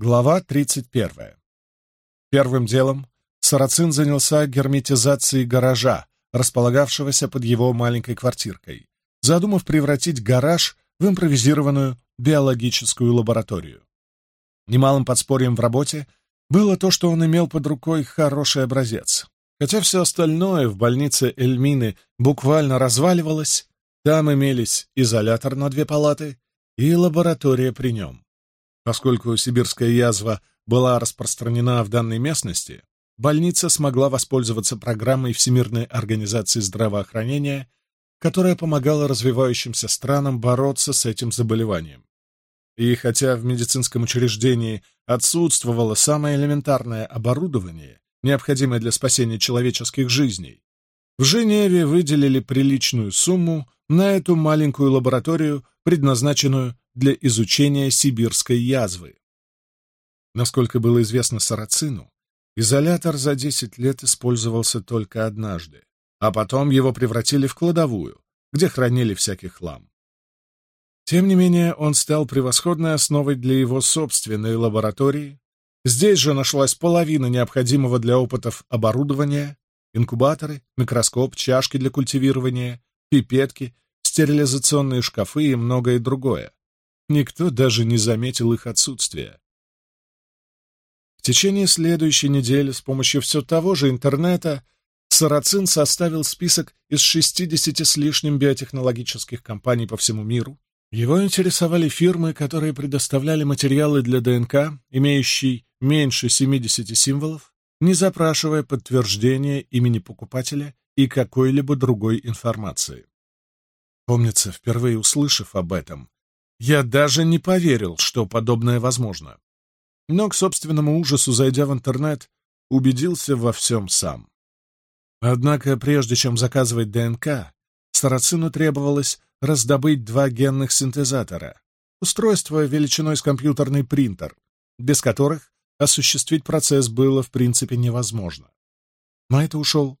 Глава 31. Первым делом Сарацин занялся герметизацией гаража, располагавшегося под его маленькой квартиркой, задумав превратить гараж в импровизированную биологическую лабораторию. Немалым подспорьем в работе было то, что он имел под рукой хороший образец. Хотя все остальное в больнице Эльмины буквально разваливалось, там имелись изолятор на две палаты и лаборатория при нем. Поскольку сибирская язва была распространена в данной местности, больница смогла воспользоваться программой Всемирной организации здравоохранения, которая помогала развивающимся странам бороться с этим заболеванием. И хотя в медицинском учреждении отсутствовало самое элементарное оборудование, необходимое для спасения человеческих жизней, в Женеве выделили приличную сумму на эту маленькую лабораторию, предназначенную для изучения сибирской язвы. Насколько было известно Сарацину, изолятор за 10 лет использовался только однажды, а потом его превратили в кладовую, где хранили всякий хлам. Тем не менее, он стал превосходной основой для его собственной лаборатории. Здесь же нашлась половина необходимого для опытов оборудования, инкубаторы, микроскоп, чашки для культивирования, пипетки, стерилизационные шкафы и многое другое. Никто даже не заметил их отсутствия. В течение следующей недели с помощью все того же интернета Сарацин составил список из 60 с лишним биотехнологических компаний по всему миру. Его интересовали фирмы, которые предоставляли материалы для ДНК, имеющие меньше 70 символов, не запрашивая подтверждения имени покупателя и какой-либо другой информации. Помнится, впервые услышав об этом, я даже не поверил, что подобное возможно. Но, к собственному ужасу, зайдя в интернет, убедился во всем сам. Однако, прежде чем заказывать ДНК, Сарацину требовалось раздобыть два генных синтезатора, устройство величиной с компьютерный принтер, без которых осуществить процесс было в принципе невозможно. На это ушел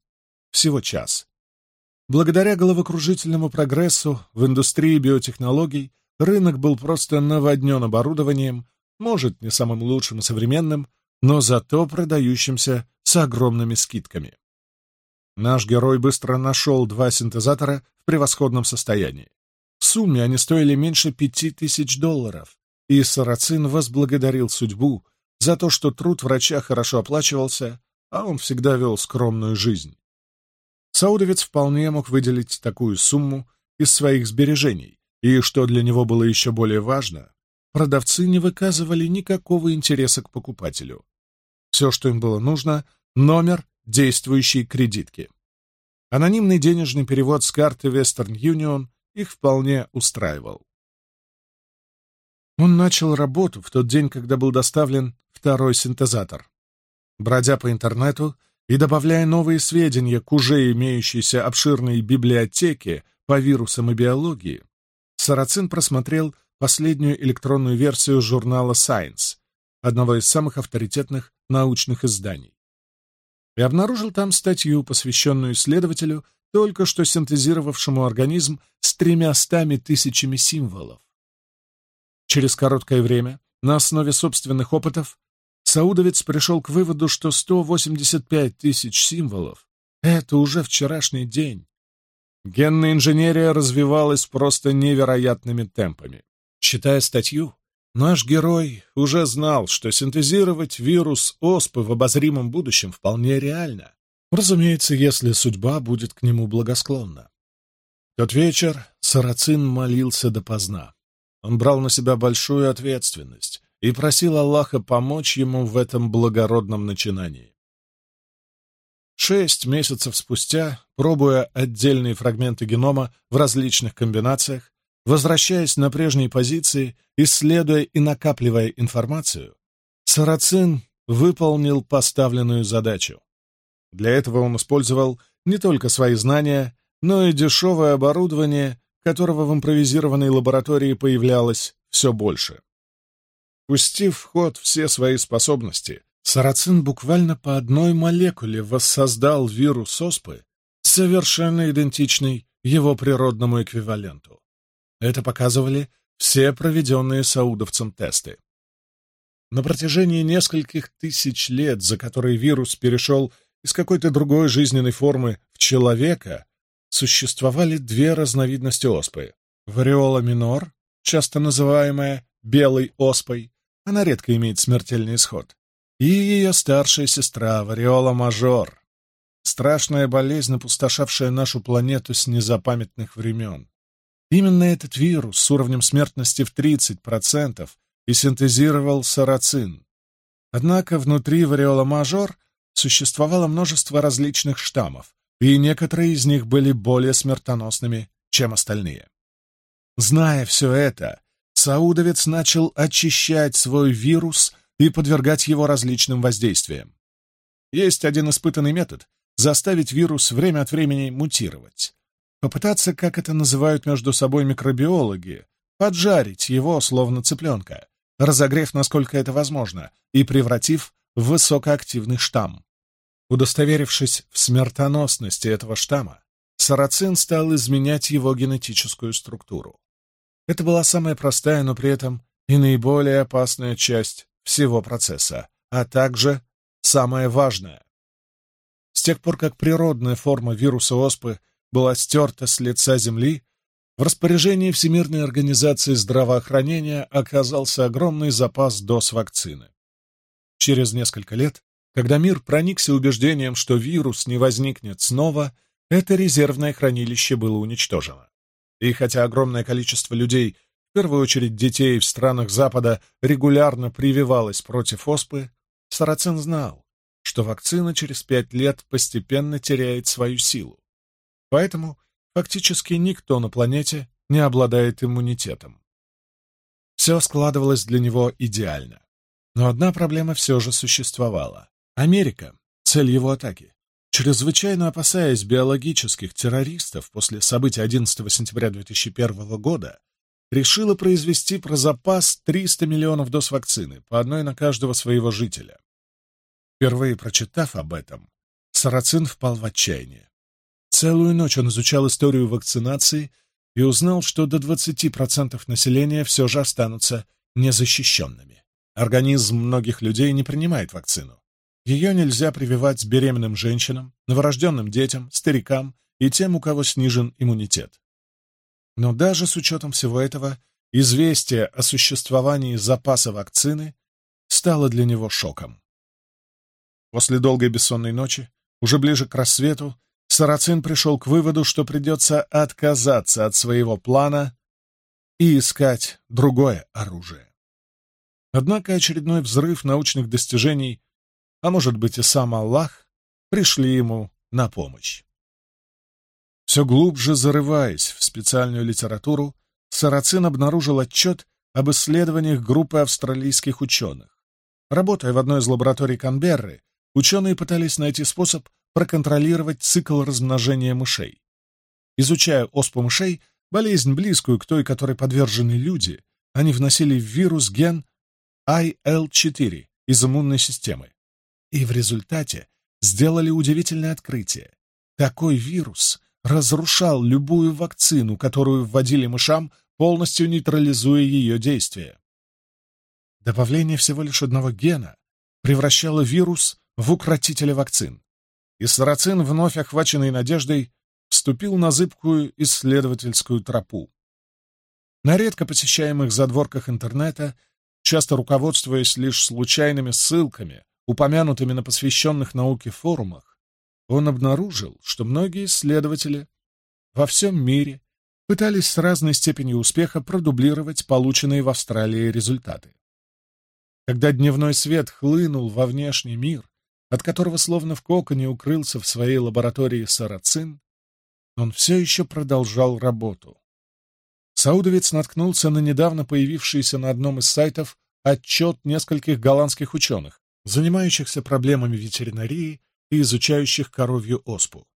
всего час. Благодаря головокружительному прогрессу в индустрии биотехнологий Рынок был просто наводнен оборудованием, может, не самым лучшим и современным, но зато продающимся с огромными скидками. Наш герой быстро нашел два синтезатора в превосходном состоянии. В сумме они стоили меньше пяти тысяч долларов, и Сарацин возблагодарил судьбу за то, что труд врача хорошо оплачивался, а он всегда вел скромную жизнь. Саудовец вполне мог выделить такую сумму из своих сбережений, и что для него было еще более важно, продавцы не выказывали никакого интереса к покупателю. Все, что им было нужно — номер действующей кредитки. Анонимный денежный перевод с карты Western Union их вполне устраивал. Он начал работу в тот день, когда был доставлен второй синтезатор. Бродя по интернету и добавляя новые сведения к уже имеющейся обширной библиотеке по вирусам и биологии, Сарацин просмотрел последнюю электронную версию журнала Science, одного из самых авторитетных научных изданий, и обнаружил там статью, посвященную исследователю, только что синтезировавшему организм с тремястами тысячами символов. Через короткое время, на основе собственных опытов, Саудовец пришел к выводу, что 185 тысяч символов — это уже вчерашний день, Генная инженерия развивалась просто невероятными темпами. Читая статью, наш герой уже знал, что синтезировать вирус оспы в обозримом будущем вполне реально. Разумеется, если судьба будет к нему благосклонна. Тот вечер Сарацин молился допоздна. Он брал на себя большую ответственность и просил Аллаха помочь ему в этом благородном начинании. Шесть месяцев спустя, пробуя отдельные фрагменты генома в различных комбинациях, возвращаясь на прежние позиции, исследуя и накапливая информацию, Сарацин выполнил поставленную задачу. Для этого он использовал не только свои знания, но и дешевое оборудование, которого в импровизированной лаборатории появлялось все больше. Пустив в ход все свои способности, Сарацин буквально по одной молекуле воссоздал вирус оспы, совершенно идентичный его природному эквиваленту. Это показывали все проведенные саудовцем тесты. На протяжении нескольких тысяч лет, за которые вирус перешел из какой-то другой жизненной формы в человека, существовали две разновидности оспы. Вариола минор, часто называемая белой оспой, она редко имеет смертельный исход, и ее старшая сестра Вариола Мажор, страшная болезнь, опустошавшая нашу планету с незапамятных времен. Именно этот вирус с уровнем смертности в 30% и синтезировал сарацин. Однако внутри Вариола Мажор существовало множество различных штаммов, и некоторые из них были более смертоносными, чем остальные. Зная все это, Саудовец начал очищать свой вирус – и подвергать его различным воздействиям. Есть один испытанный метод — заставить вирус время от времени мутировать. Попытаться, как это называют между собой микробиологи, поджарить его, словно цыпленка, разогрев, насколько это возможно, и превратив в высокоактивный штамм. Удостоверившись в смертоносности этого штамма, сарацин стал изменять его генетическую структуру. Это была самая простая, но при этом и наиболее опасная часть всего процесса, а также, самое важное, с тех пор как природная форма вируса оспы была стерта с лица Земли, в распоряжении Всемирной организации здравоохранения оказался огромный запас доз вакцины. Через несколько лет, когда мир проникся убеждением, что вирус не возникнет снова, это резервное хранилище было уничтожено. И хотя огромное количество людей первую очередь детей в странах Запада, регулярно прививалась против оспы, Сарацин знал, что вакцина через пять лет постепенно теряет свою силу. Поэтому фактически никто на планете не обладает иммунитетом. Все складывалось для него идеально. Но одна проблема все же существовала. Америка, цель его атаки, чрезвычайно опасаясь биологических террористов после событий 11 сентября 2001 года, решила произвести про запас 300 миллионов доз вакцины, по одной на каждого своего жителя. Впервые прочитав об этом, Сарацин впал в отчаяние. Целую ночь он изучал историю вакцинации и узнал, что до 20% населения все же останутся незащищенными. Организм многих людей не принимает вакцину. Ее нельзя прививать беременным женщинам, новорожденным детям, старикам и тем, у кого снижен иммунитет. Но даже с учетом всего этого, известие о существовании запаса вакцины стало для него шоком. После долгой бессонной ночи, уже ближе к рассвету, Сарацин пришел к выводу, что придется отказаться от своего плана и искать другое оружие. Однако очередной взрыв научных достижений, а может быть и сам Аллах, пришли ему на помощь. Все глубже зарываясь в специальную литературу, Сарацин обнаружил отчет об исследованиях группы австралийских ученых. Работая в одной из лабораторий Канберры, ученые пытались найти способ проконтролировать цикл размножения мышей. Изучая оспу мышей, болезнь близкую к той, которой подвержены люди, они вносили в вирус ген IL-4 из иммунной системы. И в результате сделали удивительное открытие. Такой вирус разрушал любую вакцину, которую вводили мышам, полностью нейтрализуя ее действие. Добавление всего лишь одного гена превращало вирус в укротителя вакцин, и сарацин, вновь охваченный надеждой, вступил на зыбкую исследовательскую тропу. На редко посещаемых задворках интернета, часто руководствуясь лишь случайными ссылками, упомянутыми на посвященных науке форумах, он обнаружил, что многие исследователи во всем мире пытались с разной степенью успеха продублировать полученные в Австралии результаты. Когда дневной свет хлынул во внешний мир, от которого словно в коконе укрылся в своей лаборатории сарацин, он все еще продолжал работу. Саудовец наткнулся на недавно появившийся на одном из сайтов отчет нескольких голландских ученых, занимающихся проблемами ветеринарии и изучающих коровью оспу.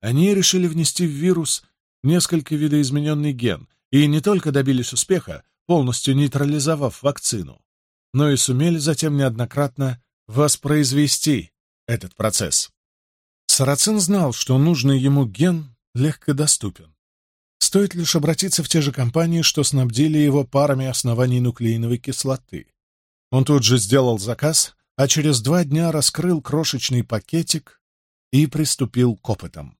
Они решили внести в вирус несколько видоизмененный ген и не только добились успеха, полностью нейтрализовав вакцину, но и сумели затем неоднократно воспроизвести этот процесс. Сарацин знал, что нужный ему ген легкодоступен. Стоит лишь обратиться в те же компании, что снабдили его парами оснований нуклеиновой кислоты. Он тут же сделал заказ, а через два дня раскрыл крошечный пакетик и приступил к опытам.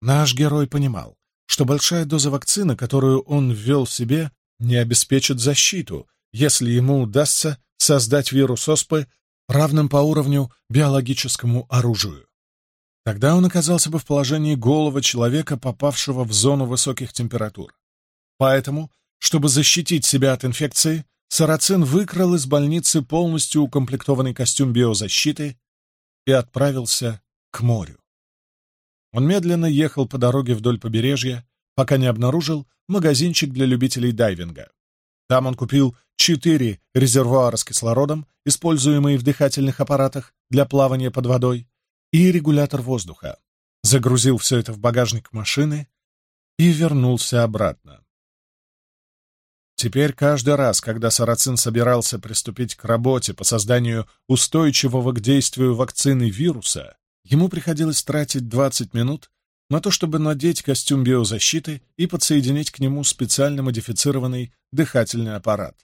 Наш герой понимал, что большая доза вакцины, которую он ввел себе, не обеспечит защиту, если ему удастся создать вирус оспы равным по уровню биологическому оружию. Тогда он оказался бы в положении голого человека, попавшего в зону высоких температур. Поэтому, чтобы защитить себя от инфекции, Сарацин выкрал из больницы полностью укомплектованный костюм биозащиты и отправился к морю. Он медленно ехал по дороге вдоль побережья, пока не обнаружил магазинчик для любителей дайвинга. Там он купил четыре резервуара с кислородом, используемые в дыхательных аппаратах для плавания под водой, и регулятор воздуха. Загрузил все это в багажник машины и вернулся обратно. Теперь каждый раз, когда Сарацин собирался приступить к работе по созданию устойчивого к действию вакцины вируса, ему приходилось тратить 20 минут на то, чтобы надеть костюм биозащиты и подсоединить к нему специально модифицированный дыхательный аппарат.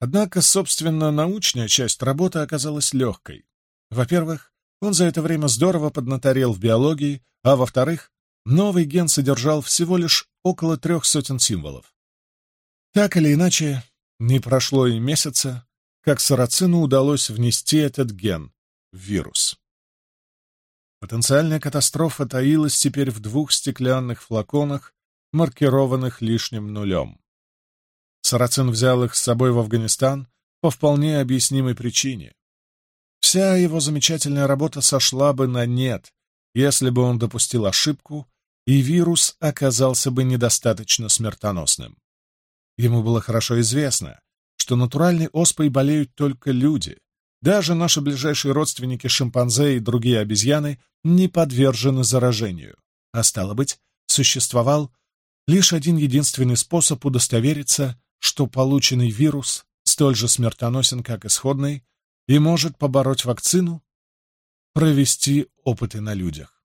Однако, собственно, научная часть работы оказалась легкой. Во-первых, он за это время здорово поднаторел в биологии, а во-вторых, новый ген содержал всего лишь около трех сотен символов. Так или иначе, не прошло и месяца, как сарацину удалось внести этот ген в — вирус. Потенциальная катастрофа таилась теперь в двух стеклянных флаконах, маркированных лишним нулем. Сарацин взял их с собой в Афганистан по вполне объяснимой причине. Вся его замечательная работа сошла бы на нет, если бы он допустил ошибку, и вирус оказался бы недостаточно смертоносным. Ему было хорошо известно, что натуральной оспой болеют только люди. Даже наши ближайшие родственники шимпанзе и другие обезьяны не подвержены заражению. А стало быть, существовал лишь один единственный способ удостовериться, что полученный вирус столь же смертоносен, как исходный, и может побороть вакцину, провести опыты на людях.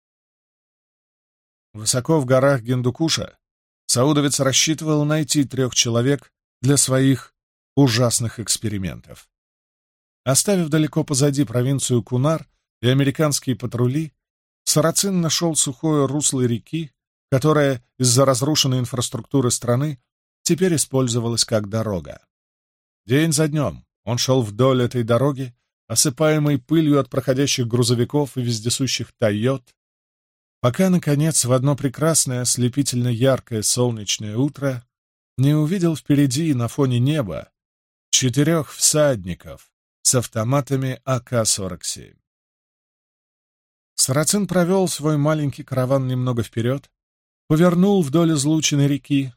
Высоко в горах Гендукуша Саудовец рассчитывал найти трех человек для своих ужасных экспериментов. Оставив далеко позади провинцию Кунар и американские патрули, Сарацин нашел сухое русло реки, которая из-за разрушенной инфраструктуры страны теперь использовалась как дорога. День за днем он шел вдоль этой дороги, осыпаемой пылью от проходящих грузовиков и вездесущих «Тойот», Пока, наконец, в одно прекрасное, ослепительно яркое солнечное утро не увидел впереди на фоне неба четырех всадников с автоматами АК-47. Сарацин провел свой маленький караван немного вперед, повернул вдоль излученной реки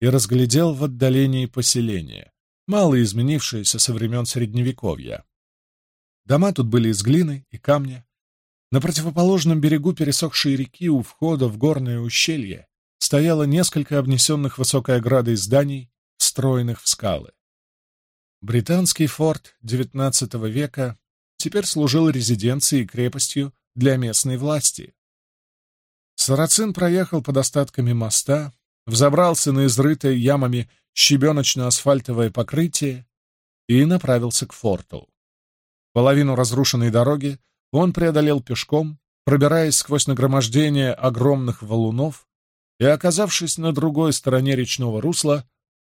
и разглядел в отдалении поселение, мало изменившееся со времен Средневековья. Дома тут были из глины и камня, на противоположном берегу пересохшей реки у входа в горное ущелье стояло несколько обнесенных высокой оградой зданий, встроенных в скалы. Британский форт XIX века теперь служил резиденцией и крепостью для местной власти. Сарацин проехал под остатками моста, взобрался на изрытое ямами щебеночно-асфальтовое покрытие и направился к форту. Половину разрушенной дороги он преодолел пешком, пробираясь сквозь нагромождение огромных валунов и, оказавшись на другой стороне речного русла,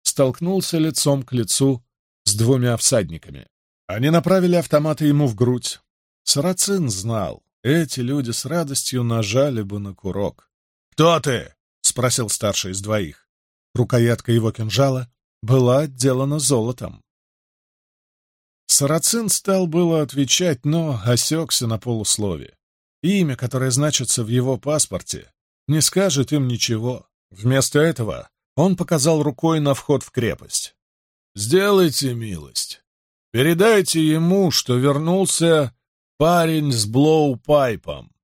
столкнулся лицом к лицу с двумя всадниками. Они направили автоматы ему в грудь. Сарацин знал, эти люди с радостью нажали бы на курок. «Кто ты?» — спросил старший из двоих. Рукоятка его кинжала была отделана золотом. Сарацин стал было отвечать, но осекся на полуслове. Имя, которое значится в его паспорте, не скажет им ничего. Вместо этого он показал рукой на вход в крепость. «Сделайте милость. Передайте ему, что вернулся парень с blowpipe ом.